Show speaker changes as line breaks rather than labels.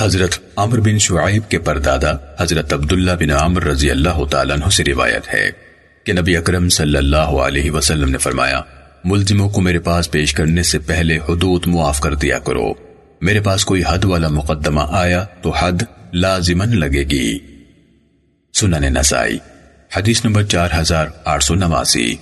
حضرت عمر بن شعیب کے پردادا حضرت عبداللہ بن عمر رضی اللہ تعالیٰ عنہ سے روایت ہے کہ نبی اکرم صلی اللہ علیہ وسلم نے فرمایا، ملزموں کو میرے پاس پیش کرنے سے پہلے حدود معاف کر دیا کرو۔ میرے پاس کوئی حد والا مقدمہ آیا تو حد لازمن لگے گی۔ سنن نسائی، حدیث نمبر چار ہزار آٹھ سو نواسی۔